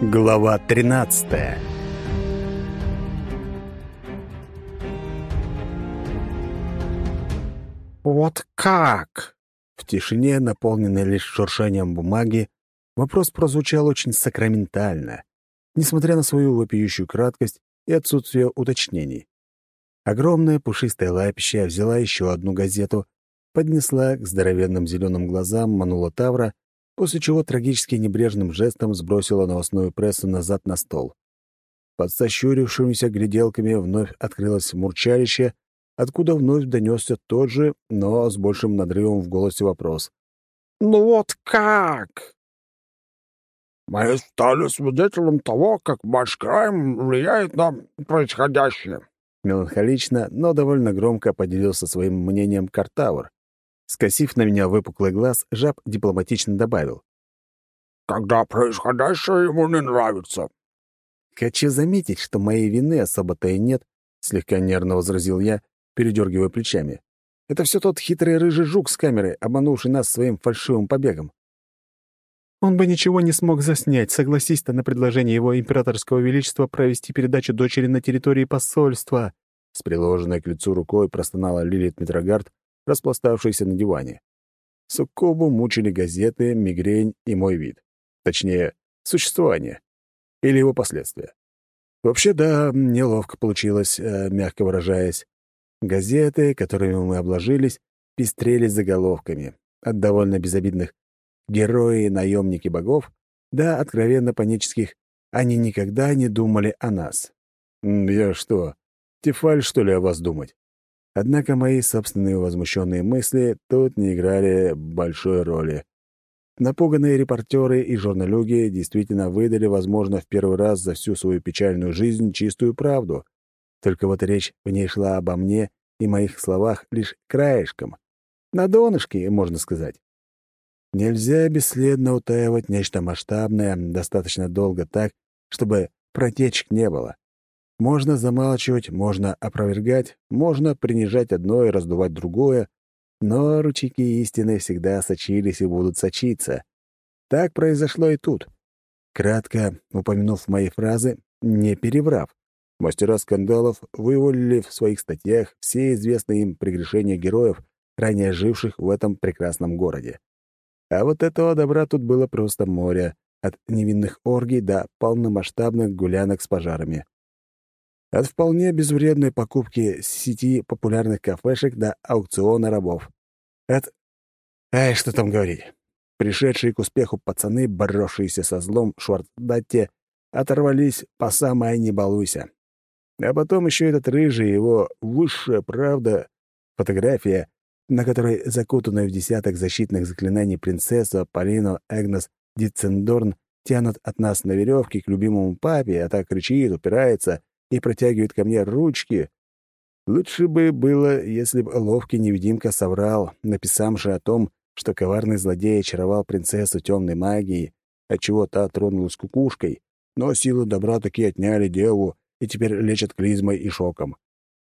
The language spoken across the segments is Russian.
Глава 13 «Вот как?» В тишине, наполненной лишь шуршанием бумаги, вопрос прозвучал очень сакраментально, несмотря на свою вопиющую краткость и отсутствие уточнений. Огромная пушистая лапища взяла еще одну газету, поднесла к здоровенным зеленым глазам манула Тавра, после чего трагически небрежным жестом сбросила новостную прессу назад на стол. Под сощурившимися гляделками вновь открылось мурчалище, откуда вновь донесся тот же, но с большим надрывом в голосе вопрос. «Ну вот как?» «Мы стали свидетелем того, как Башкрайм влияет на происходящее», Меланхолично, но довольно громко поделился своим мнением Картавр. Скосив на меня выпуклый глаз, жаб дипломатично добавил. «Когда происходящее ему не нравится». «Хочу заметить, что моей вины особо-то и нет», — слегка нервно возразил я, передергивая плечами. «Это все тот хитрый рыжий жук с камерой, обманувший нас своим фальшивым побегом». Он бы ничего не смог заснять, согласись-то на предложение его императорского величества провести передачу дочери на территории посольства. С приложенной к лицу рукой простонала Лилит Митрогард, распластавшийся на диване. Суккубу мучили газеты, мигрень и мой вид. Точнее, существование. Или его последствия. Вообще, да, неловко получилось, э, мягко выражаясь. Газеты, которыми мы обложились, пестрели заголовками. От довольно безобидных «Герои наемники богов», да, откровенно панических «Они никогда не думали о нас». Я что, Тефаль, что ли, о вас думать? Однако мои собственные возмущенные мысли тут не играли большой роли. Напуганные репортеры и журналюги действительно выдали, возможно, в первый раз за всю свою печальную жизнь чистую правду. Только вот речь в ней шла обо мне и моих словах лишь краешком. На донышке, можно сказать. Нельзя бесследно утаивать нечто масштабное достаточно долго так, чтобы протечек не было. Можно замалчивать, можно опровергать, можно принижать одно и раздувать другое, но ручейки истины всегда сочились и будут сочиться. Так произошло и тут. Кратко упомянув мои фразы, не переврав, мастера скандалов вывалили в своих статьях все известные им прегрешения героев, ранее живших в этом прекрасном городе. А вот этого добра тут было просто море, от невинных оргий до полномасштабных гулянок с пожарами. От вполне безвредной покупки сети популярных кафешек до аукциона рабов. От... Ай, что там говорить. Пришедшие к успеху пацаны, боровшиеся со злом Шварцдатте, оторвались по самое не балуйся. А потом еще этот рыжий, его высшая правда, фотография, на которой закутанная в десяток защитных заклинаний принцесса Полино Эгнес Дитцендорн тянут от нас на веревке к любимому папе, а так кричит, упирается и протягивает ко мне ручки. Лучше бы было, если бы ловкий невидимка соврал, написавший о том, что коварный злодей очаровал принцессу темной магией, отчего та тронулась кукушкой, но силы добра таки отняли деву и теперь лечат клизмой и шоком.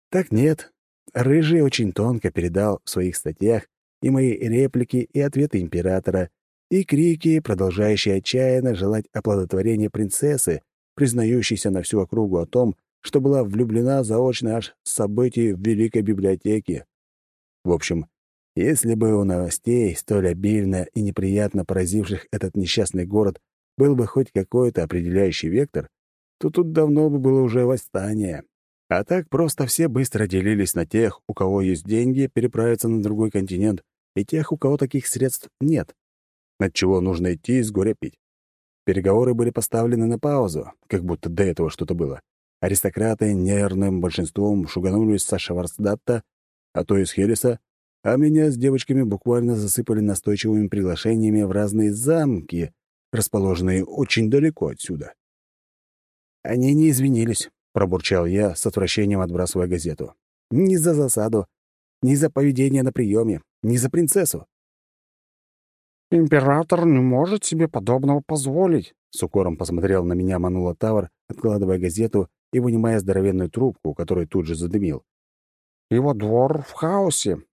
Так нет. Рыжий очень тонко передал в своих статьях и мои реплики, и ответы императора, и крики, продолжающие отчаянно желать оплодотворения принцессы, признающейся на всю округу о том, что была влюблена заочно аж с событий в Великой библиотеке. В общем, если бы у новостей, столь обильно и неприятно поразивших этот несчастный город, был бы хоть какой-то определяющий вектор, то тут давно бы было уже восстание. А так просто все быстро делились на тех, у кого есть деньги переправиться на другой континент, и тех, у кого таких средств нет. От чего нужно идти с горя пить. Переговоры были поставлены на паузу, как будто до этого что-то было. Аристократы нервным большинством шуганулись со Шварцдатта, а то из Хереса, а меня с девочками буквально засыпали настойчивыми приглашениями в разные замки, расположенные очень далеко отсюда. «Они не извинились», — пробурчал я, с отвращением отбрасывая газету. «Ни за засаду, ни за поведение на приеме, ни за принцессу». «Император не может себе подобного позволить», — с укором посмотрел на меня Манула Тавр, откладывая газету и вынимая здоровенную трубку, которую тут же задымил. «Его двор в хаосе.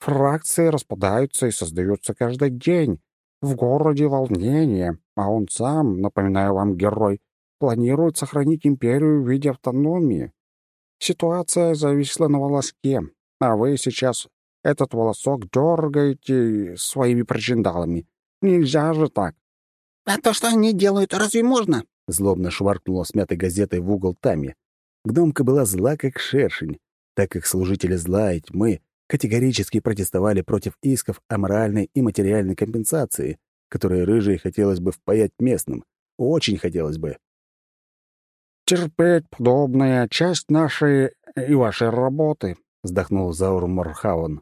Фракции распадаются и создаются каждый день. В городе волнение. а он сам, напоминаю вам, герой, планирует сохранить империю в виде автономии. Ситуация зависла на волоске, а вы сейчас этот волосок дергаете своими причиндалами. Нельзя же так. «А то, что они делают, разве можно?» Злобно шваркнула смятой газетой в угол Тами. Гномка была зла, как шершень, так как служители зла и тьмы категорически протестовали против исков о моральной и материальной компенсации, которые рыжие хотелось бы впаять местным. Очень хотелось бы. «Терпеть подобная часть нашей и вашей работы», — вздохнул Заур Морхаун.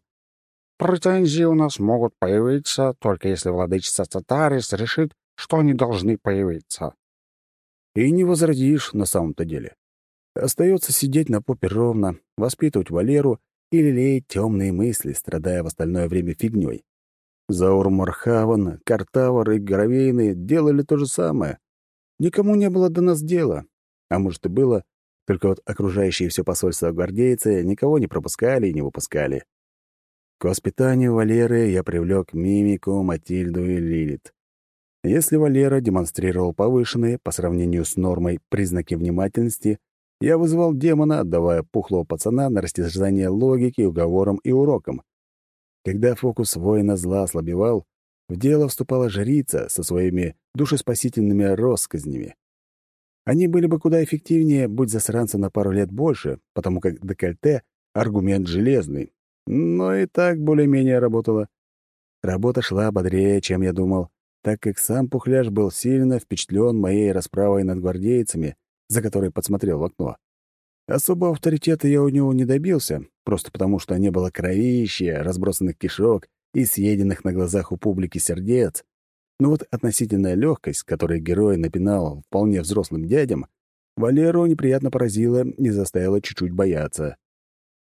«Претензии у нас могут появиться, только если владычица Цатарис решит, что они должны появиться». И не возразишь на самом-то деле. Остается сидеть на попе ровно, воспитывать Валеру и лелеять темные мысли, страдая в остальное время фигней. Заур Морхаван, Картавар и Горовейны делали то же самое. Никому не было до нас дела. А может, и было, только вот окружающие все посольство гвардейцы никого не пропускали и не выпускали. К воспитанию Валеры я привлек Мимику, Матильду и Лилит. Если Валера демонстрировал повышенные по сравнению с нормой признаки внимательности, я вызвал демона, отдавая пухлого пацана на растяжание логики, уговорам и урокам. Когда фокус воина зла ослабевал, в дело вступала жрица со своими душеспасительными россказнями. Они были бы куда эффективнее, будь засранца на пару лет больше, потому как декольте — аргумент железный. Но и так более-менее работало. Работа шла бодрее, чем я думал, так как сам Пухляш был сильно впечатлен моей расправой над гвардейцами, за которой подсмотрел в окно. Особого авторитета я у него не добился, просто потому что не было кровища, разбросанных кишок и съеденных на глазах у публики сердец. Но вот относительная легкость, которой герой напинал вполне взрослым дядям, Валеру неприятно поразила и заставила чуть-чуть бояться.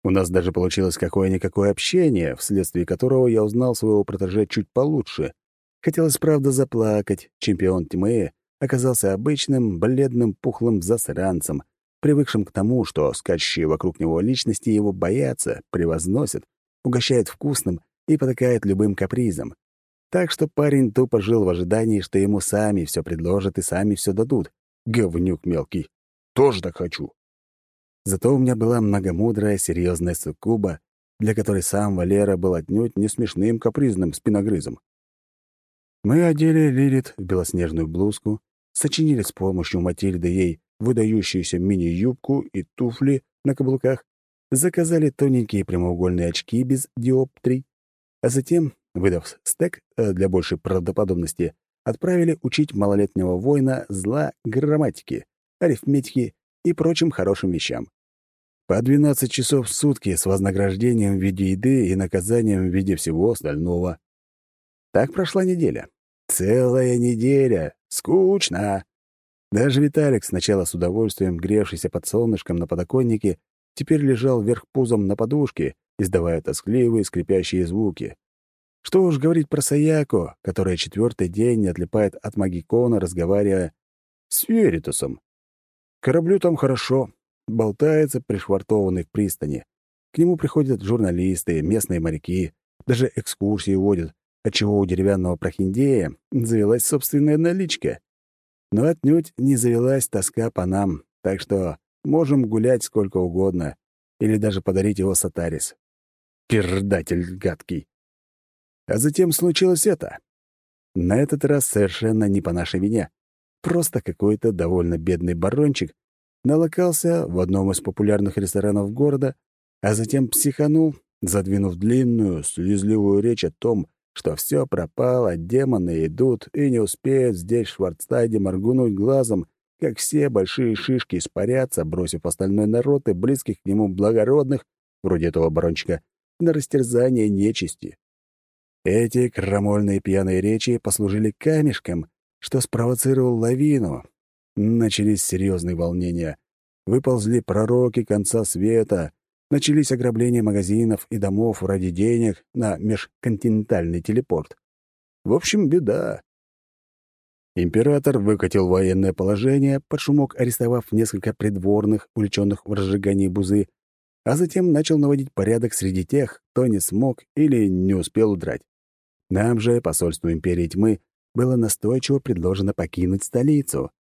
У нас даже получилось какое-никакое общение, вследствие которого я узнал своего протеже чуть получше. Хотелось, правда, заплакать. Чемпион тьмы оказался обычным, бледным, пухлым засранцем, привыкшим к тому, что скачущие вокруг него личности его боятся, превозносят, угощают вкусным и потакают любым капризом. Так что парень тупо жил в ожидании, что ему сами все предложат и сами все дадут. Говнюк мелкий. Тоже так хочу. Зато у меня была многомудрая, серьезная суккуба, для которой сам Валера был отнюдь не смешным капризным спиногрызом. Мы одели Лилит в белоснежную блузку, сочинили с помощью Матильды ей выдающуюся мини-юбку и туфли на каблуках, заказали тоненькие прямоугольные очки без диоптрий, а затем, выдав стек э, для большей правдоподобности, отправили учить малолетнего воина зла грамматики, арифметики и прочим хорошим вещам. По 12 часов в сутки с вознаграждением в виде еды и наказанием в виде всего остального. Так прошла неделя. Целая неделя. Скучно. Даже Виталик, сначала с удовольствием гревшийся под солнышком на подоконнике, теперь лежал вверх пузом на подушке, издавая тоскливые скрипящие звуки. Что уж говорить про Саяко, которая четвертый день не отлипает от Магикона, разговаривая с Веритусом. Кораблю там хорошо, болтается пришвартованный в пристани. К нему приходят журналисты, местные моряки, даже экскурсии водят, отчего у деревянного прохиндея завелась собственная наличка. Но отнюдь не завелась тоска по нам, так что можем гулять сколько угодно или даже подарить его Сатарис. Пердатель гадкий. А затем случилось это. На этот раз совершенно не по нашей вине. Просто какой-то довольно бедный барончик налокался в одном из популярных ресторанов города, а затем психанул, задвинув длинную, слезливую речь о том, что все пропало, демоны идут, и не успеют здесь в Шварцтайде моргнуть глазом, как все большие шишки испарятся, бросив остальной народ и близких к нему благородных, вроде этого барончика, на растерзание нечисти. Эти крамольные пьяные речи послужили камешком, что спровоцировал лавину. Начались серьезные волнения. Выползли пророки конца света, Начались ограбления магазинов и домов ради денег на межконтинентальный телепорт. В общем, беда. Император выкатил военное положение, под шумок арестовав несколько придворных, увлеченных в разжигании бузы, а затем начал наводить порядок среди тех, кто не смог или не успел удрать. Нам же, посольству Империи Тьмы, было настойчиво предложено покинуть столицу.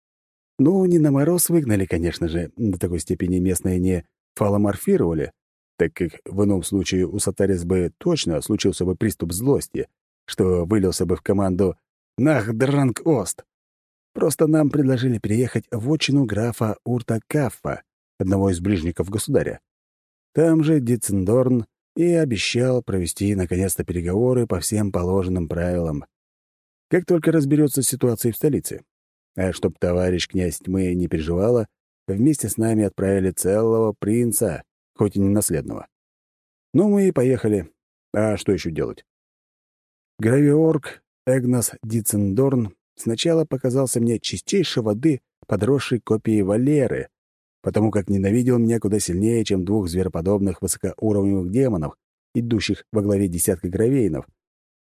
Ну, не на мороз выгнали, конечно же, до такой степени местные не фаломорфировали, так как в ином случае у Сатарис бы точно случился бы приступ злости, что вылился бы в команду «Нах, Дранг Ост!». Просто нам предложили переехать в отчину графа Урта Каффа, одного из ближников государя. Там же Дицендорн и обещал провести наконец-то переговоры по всем положенным правилам. Как только разберется с ситуацией в столице. А чтоб товарищ князь тьмы не переживала, вместе с нами отправили целого принца, хоть и не наследного. Ну, мы и поехали. А что еще делать? Гравиорг Эгнас Дицендорн сначала показался мне чистейшей воды подросшей копией Валеры, потому как ненавидел меня куда сильнее, чем двух звероподобных высокоуровневых демонов, идущих во главе десятка гравейнов.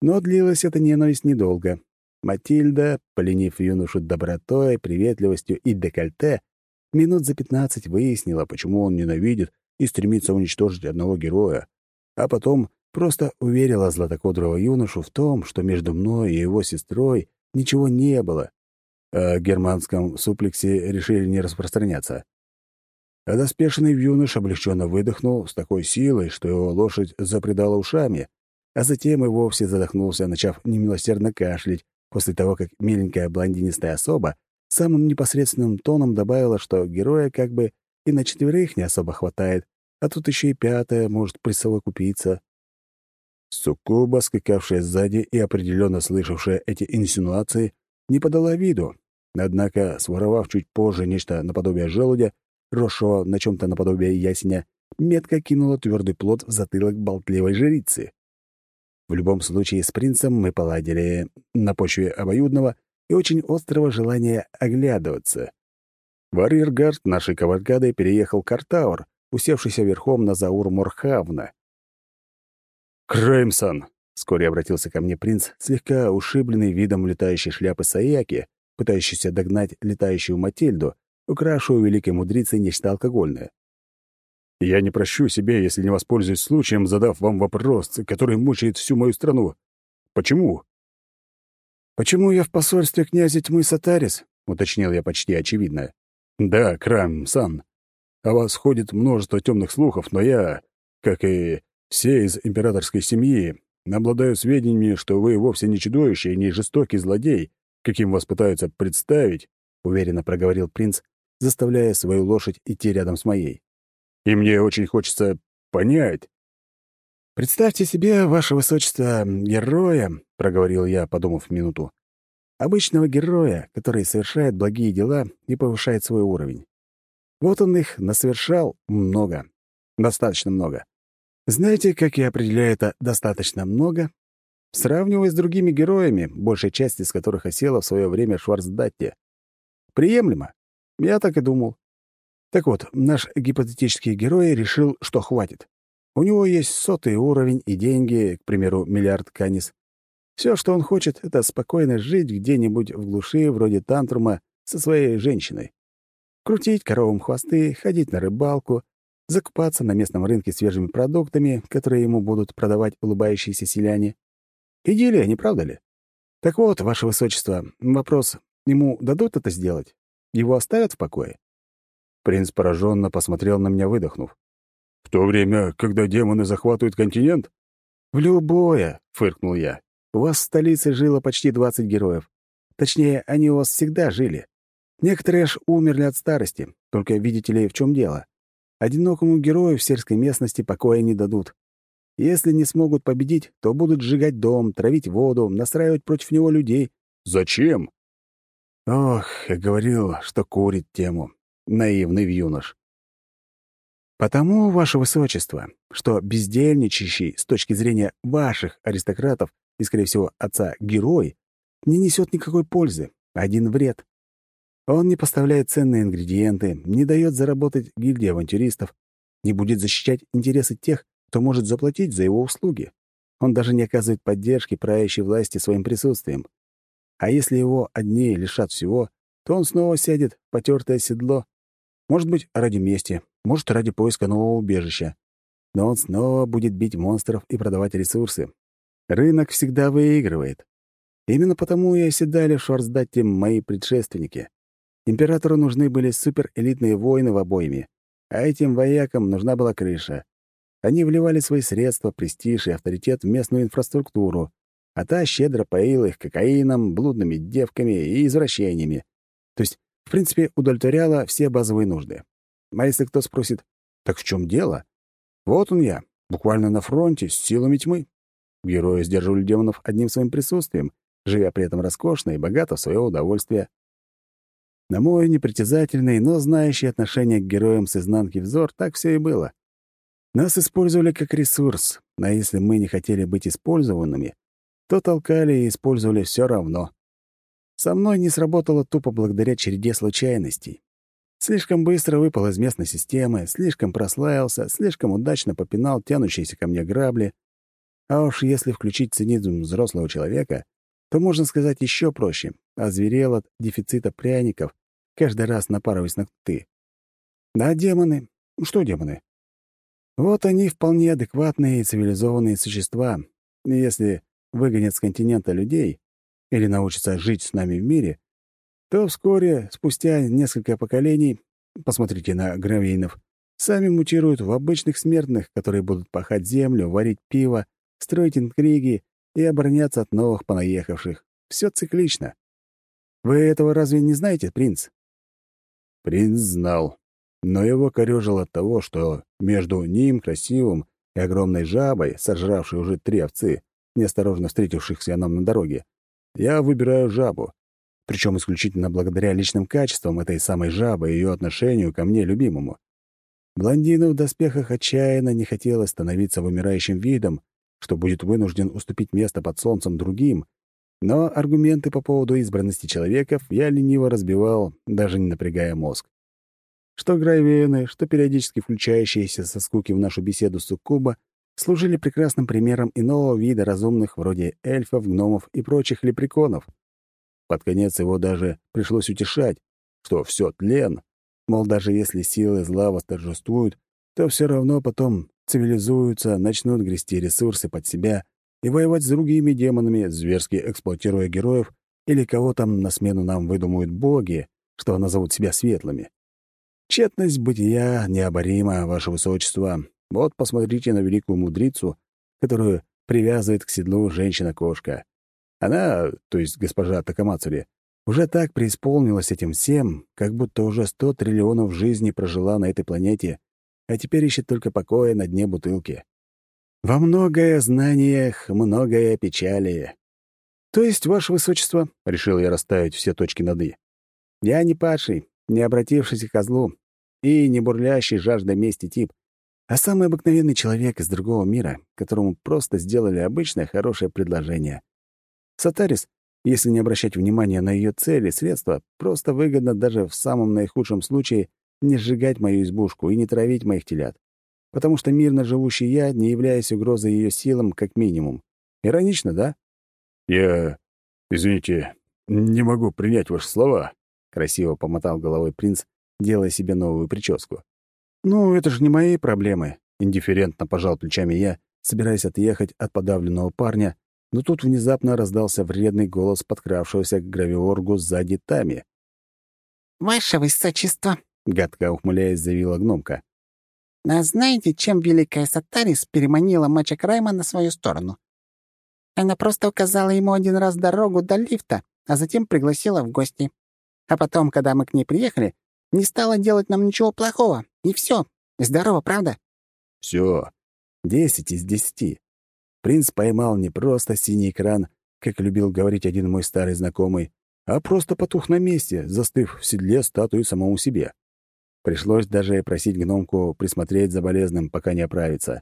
Но длилась эта ненависть недолго. Матильда, поленив юношу добротой, приветливостью и декольте, минут за пятнадцать выяснила, почему он ненавидит и стремится уничтожить одного героя, а потом просто уверила златокудрого юношу в том, что между мной и его сестрой ничего не было. О германском суплексе решили не распространяться. А доспешный юнош облегченно выдохнул с такой силой, что его лошадь запредала ушами, а затем и вовсе задохнулся, начав немилосердно кашлять, после того, как миленькая блондинистая особа самым непосредственным тоном добавила, что героя как бы и на четверых не особо хватает, а тут еще и пятая может присовокупиться. Суккуба, скакавшая сзади и определенно слышавшая эти инсинуации, не подала виду, однако, своровав чуть позже нечто наподобие желудя, росшего на чем-то наподобие ясеня, метко кинула твердый плод в затылок болтливой жрицы. В любом случае, с принцем мы поладили на почве обоюдного и очень острого желания оглядываться. В арьергард нашей кавалькады переехал Картаур, усевшийся верхом на Заур Морхавна. «Креймсон!» — вскоре обратился ко мне принц, слегка ушибленный видом летающей шляпы Саяки, пытающийся догнать летающую Матильду, украшую великой мудрицей нечто алкогольное. «Я не прощу себе, если не воспользуюсь случаем, задав вам вопрос, который мучает всю мою страну. Почему?» «Почему я в посольстве князя тьмы Сатарис?» — уточнил я почти очевидно. «Да, Крам-сан. О вас ходит множество темных слухов, но я, как и все из императорской семьи, обладаю сведениями, что вы вовсе не чудовище и не жестокий злодей, каким вас пытаются представить», — уверенно проговорил принц, заставляя свою лошадь идти рядом с моей. «И мне очень хочется понять». «Представьте себе, ваше высочество, героя», — проговорил я, подумав минуту. «Обычного героя, который совершает благие дела и повышает свой уровень. Вот он их насовершал много, достаточно много. Знаете, как я определяю это «достаточно много»? Сравнивая с другими героями, большая часть из которых осела в свое время Шварцдатте. Приемлемо. Я так и думал. Так вот, наш гипотетический герой решил, что хватит. У него есть сотый уровень и деньги, к примеру, миллиард канис. Все, что он хочет, — это спокойно жить где-нибудь в глуши, вроде Тантрума, со своей женщиной. Крутить коровам хвосты, ходить на рыбалку, закупаться на местном рынке свежими продуктами, которые ему будут продавать улыбающиеся селяне. Идиллия, не правда ли? Так вот, ваше высочество, вопрос, ему дадут это сделать? Его оставят в покое? Принц пораженно посмотрел на меня, выдохнув. «В то время, когда демоны захватывают континент?» «В любое», — фыркнул я. «У вас в столице жило почти двадцать героев. Точнее, они у вас всегда жили. Некоторые аж умерли от старости. Только видите ли, в чем дело? Одинокому герою в сельской местности покоя не дадут. Если не смогут победить, то будут сжигать дом, травить воду, настраивать против него людей. Зачем? Ох, я говорил, что курит тему. Наивный юнош. Потому, ваше высочество, что бездельничающий с точки зрения ваших аристократов и, скорее всего, отца герой, не несет никакой пользы, один вред. Он не поставляет ценные ингредиенты, не дает заработать гильдии авантюристов, не будет защищать интересы тех, кто может заплатить за его услуги. Он даже не оказывает поддержки правящей власти своим присутствием. А если его одни лишат всего, то он снова сядет в потертое седло. Может быть, ради мести, может, ради поиска нового убежища. Но он снова будет бить монстров и продавать ресурсы. Рынок всегда выигрывает. Именно потому и оседали в Шварцдатте мои предшественники. Императору нужны были суперэлитные воины в обойме, а этим воякам нужна была крыша. Они вливали свои средства, престиж и авторитет в местную инфраструктуру, а та щедро поила их кокаином, блудными девками и извращениями. То есть, в принципе, удовлетворяла все базовые нужды. А если кто спросит, так в чем дело? Вот он я, буквально на фронте, с силами тьмы. Герои сдерживали демонов одним своим присутствием, живя при этом роскошно и богато в свое удовольствие. На мой непритязательный, но знающий отношение к героям с изнанки взор, так все и было. Нас использовали как ресурс, а если мы не хотели быть использованными, то толкали и использовали все равно. Со мной не сработало тупо благодаря череде случайностей. Слишком быстро выпал из местной системы, слишком прославился, слишком удачно попинал тянущиеся ко мне грабли. А уж если включить цинизм взрослого человека, то можно сказать еще проще. Озверел от дефицита пряников, каждый раз напарываясь на «ты». Да, демоны. Что демоны? Вот они вполне адекватные и цивилизованные существа. Если выгонят с континента людей или научатся жить с нами в мире, то вскоре, спустя несколько поколений, посмотрите на гравейнов, сами мутируют в обычных смертных, которые будут пахать землю, варить пиво, строить интриги и обороняться от новых понаехавших. Все циклично. Вы этого разве не знаете, принц?» Принц знал, но его корёжило от того, что между ним, красивым, и огромной жабой, сожравшей уже три овцы, неосторожно встретившихся нам на дороге, я выбираю жабу, причем исключительно благодаря личным качествам этой самой жабы и ее отношению ко мне, любимому. Блондину в доспехах отчаянно не хотелось становиться вымирающим видом, что будет вынужден уступить место под солнцем другим, но аргументы по поводу избранности человеков я лениво разбивал, даже не напрягая мозг. Что гравены, что периодически включающиеся со скуки в нашу беседу суккуба служили прекрасным примером иного вида разумных вроде эльфов, гномов и прочих лепреконов. Под конец его даже пришлось утешать, что все тлен, мол, даже если силы зла восторжествуют, то все равно потом цивилизуются, начнут грести ресурсы под себя и воевать с другими демонами, зверски эксплуатируя героев или кого там на смену нам выдумают боги, что назовут себя светлыми. Тщетность бытия необорима, ваше высочество. Вот посмотрите на великую мудрицу, которую привязывает к седлу женщина-кошка. Она, то есть госпожа Такамацури, уже так преисполнилась этим всем, как будто уже сто триллионов жизней прожила на этой планете а теперь ищет только покоя на дне бутылки. Во многое знаниях, многое печали. То есть, ваше высочество, — решил я расставить все точки над «и», — я не падший, не обратившийся к козлу и не бурлящий жаждой мести тип, а самый обыкновенный человек из другого мира, которому просто сделали обычное хорошее предложение. Сатарис, если не обращать внимания на ее цели, средства, просто выгодно даже в самом наихудшем случае не сжигать мою избушку и не травить моих телят, потому что мирно живущий я не являюсь угрозой ее силам как минимум. Иронично, да? «Я... извините, не могу принять ваши слова», — красиво помотал головой принц, делая себе новую прическу. «Ну, это же не мои проблемы», — индифферентно пожал плечами я, собираясь отъехать от подавленного парня, но тут внезапно раздался вредный голос подкравшегося к гравиоргу сзади Тами. «Ваше высочество!» — гадко ухмыляясь, заявила гномка. «А знаете, чем великая Сатарис переманила Мача Крайма на свою сторону? Она просто указала ему один раз дорогу до лифта, а затем пригласила в гости. А потом, когда мы к ней приехали, не стала делать нам ничего плохого. И все. Здорово, правда?» Все. Десять из десяти. Принц поймал не просто синий экран, как любил говорить один мой старый знакомый, а просто потух на месте, застыв в седле статуи самому себе. Пришлось даже просить гномку присмотреть за болезным, пока не оправится.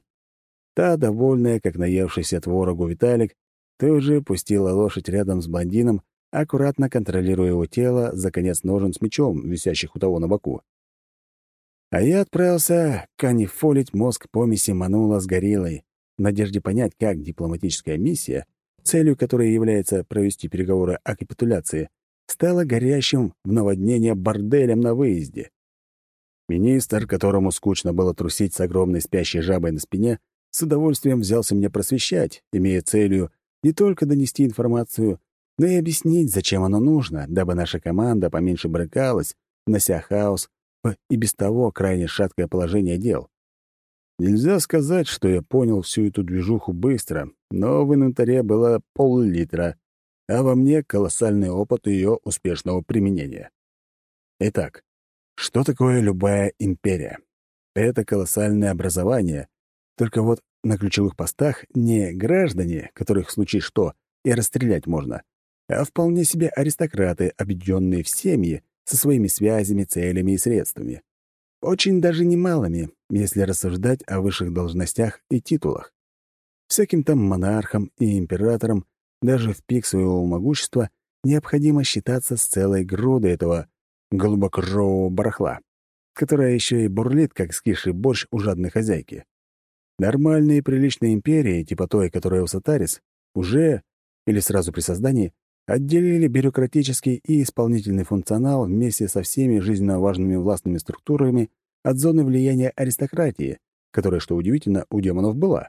Та, довольная, как наевшийся творогу Виталик, тут же пустила лошадь рядом с блондином, аккуратно контролируя его тело за конец ножен с мечом, висящих у того на боку. А я отправился канифолить мозг помеси Манула с гориллой, в надежде понять, как дипломатическая миссия, целью которой является провести переговоры о капитуляции, стала горящим в наводнение борделем на выезде. Министр, которому скучно было трусить с огромной спящей жабой на спине, с удовольствием взялся меня просвещать, имея целью не только донести информацию, но и объяснить, зачем оно нужно, дабы наша команда поменьше брыкалась, внося хаос в и без того крайне шаткое положение дел. Нельзя сказать, что я понял всю эту движуху быстро, но в инвентаре было пол-литра, а во мне колоссальный опыт ее успешного применения. Итак, что такое любая империя? Это колоссальное образование, только вот на ключевых постах не граждане, которых в случае что и расстрелять можно, а вполне себе аристократы, объединенные в семьи, со своими связями, целями и средствами. Очень даже немалыми, если рассуждать о высших должностях и титулах. Всяким там монархам и императорам даже в пик своего могущества необходимо считаться с целой грудой этого глубокрового барахла, которая еще и бурлит, как скисший борщ у жадной хозяйки. Нормальные приличные империи, типа той, которая у Сатарис, уже, или сразу при создании, отделили бюрократический и исполнительный функционал вместе со всеми жизненно важными властными структурами от зоны влияния аристократии, которая, что удивительно, у демонов была.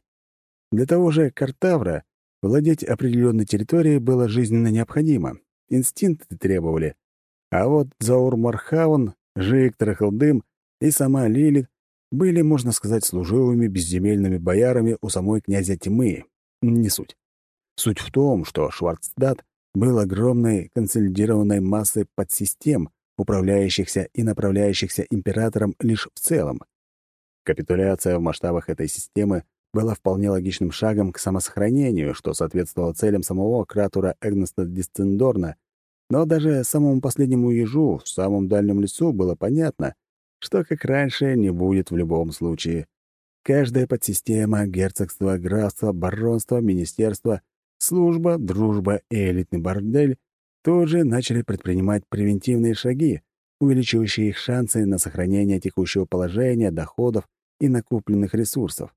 Для того же Картавра владеть определенной территорией было жизненно необходимо, инстинкты требовали. А вот Заур Мархаун, Жик Трахалдым и сама Лилит были, можно сказать, служивыми безземельными боярами у самой князя Тьмы. Не суть. Суть в том, что Шварцдат был огромной консолидированной массой подсистем, управляющихся и направляющихся императором лишь в целом. Капитуляция в масштабах этой системы была вполне логичным шагом к самосохранению, что соответствовало целям самого кратура Эгнеста Дисцендорна, но даже самому последнему ежу в самом дальнем лесу было понятно, что, как раньше, не будет в любом случае. Каждая подсистема, герцогство, графство, баронство, министерство — служба, дружба и элитный бордель тоже начали предпринимать превентивные шаги, увеличивающие их шансы на сохранение текущего положения, доходов и накопленных ресурсов.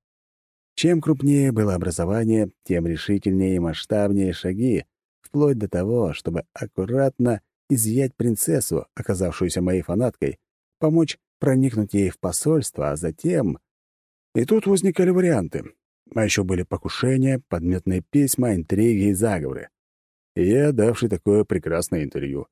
Чем крупнее было образование, тем решительнее и масштабнее шаги, вплоть до того, чтобы аккуратно изъять принцессу, оказавшуюся моей фанаткой, помочь проникнуть ей в посольство, а затем... И тут возникали варианты. А еще были покушения, подметные письма, интриги и заговоры. Я, давший такое прекрасное интервью.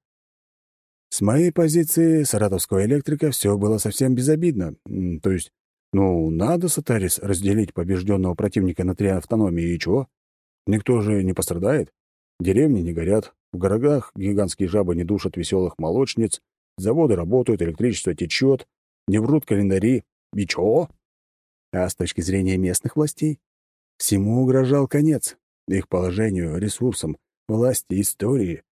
С моей позиции саратовского электрика все было совсем безобидно. То есть, ну, надо, Сатарис, разделить побежденного противника на три автономии, и чего? Никто же не пострадает. Деревни не горят, в городах гигантские жабы не душат веселых молочниц, заводы работают, электричество течет, не врут календари. И чего? А с точки зрения местных властей, всему угрожал конец. Их положению, ресурсам, власти, истории.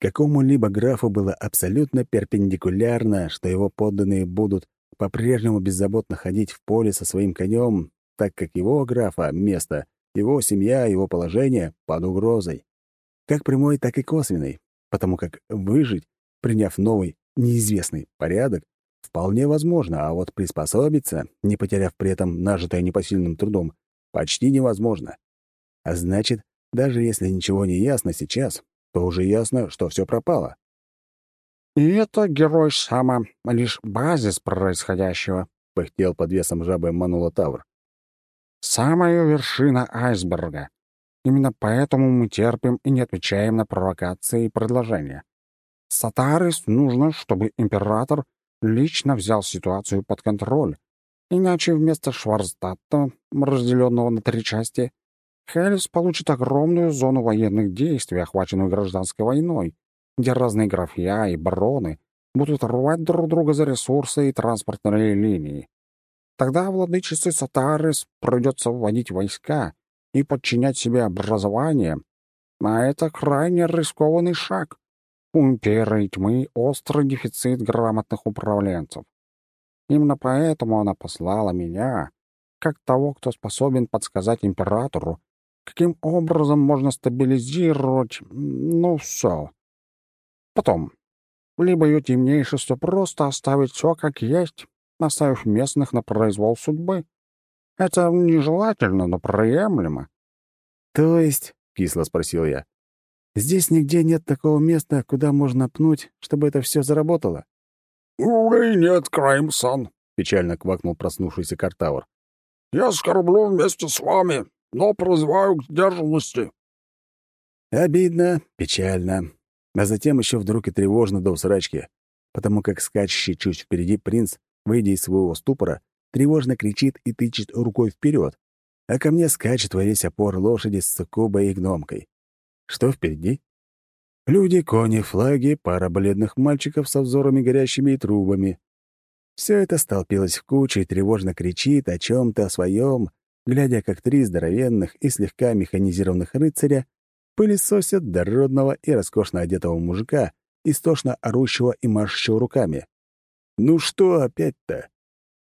Какому-либо графу было абсолютно перпендикулярно, что его подданные будут по-прежнему беззаботно ходить в поле со своим конем, так как его графа, место, его семья, его положение под угрозой. Как прямой, так и косвенной, потому как выжить, приняв новый, неизвестный порядок, Вполне возможно, а вот приспособиться, не потеряв при этом нажитое непосильным трудом, почти невозможно. А значит, даже если ничего не ясно сейчас, то уже ясно, что все пропало. «И это, герой Сама, лишь базис происходящего», — пыхтел под весом жабы Манула Тавр. «Самая вершина айсберга. Именно поэтому мы терпим и не отвечаем на провокации и предложения. Сатарис нужно, чтобы император лично взял ситуацию под контроль. Иначе вместо Шварцдатта, разделенного на три части, Хелис получит огромную зону военных действий, охваченную гражданской войной, где разные графья и бароны будут рвать друг друга за ресурсы и транспортные линии. Тогда владычице Сатарис придется вводить войска и подчинять себе образование, а это крайне рискованный шаг. У империи тьмы острый дефицит грамотных управленцев. Именно поэтому она послала меня, как того, кто способен подсказать императору, каким образом можно стабилизировать, ну, все. Потом, либо ее темнейшество просто оставить все как есть, оставив местных на произвол судьбы. Это нежелательно, но приемлемо. — То есть, — кисло спросил я, Здесь нигде нет такого места, куда можно пнуть, чтобы это все заработало. «Увы, нет, Краймсон», — печально квакнул проснувшийся Картавр. «Я скорблю вместе с вами, но призываю к сдержанности». Обидно, печально. А затем еще вдруг и тревожно до усрачки, потому как скачущий чуть впереди принц, выйдя из своего ступора, тревожно кричит и тычет рукой вперед, а ко мне скачет во весь опор лошади с суккубой и гномкой. Что впереди? Люди, кони, флаги, пара бледных мальчиков со взорами горящими и трубами. Все это столпилось в кучу и тревожно кричит о чем то своем, глядя, как три здоровенных и слегка механизированных рыцаря пылесосят дородного и роскошно одетого мужика, истошно орущего и машущего руками. Ну что опять-то?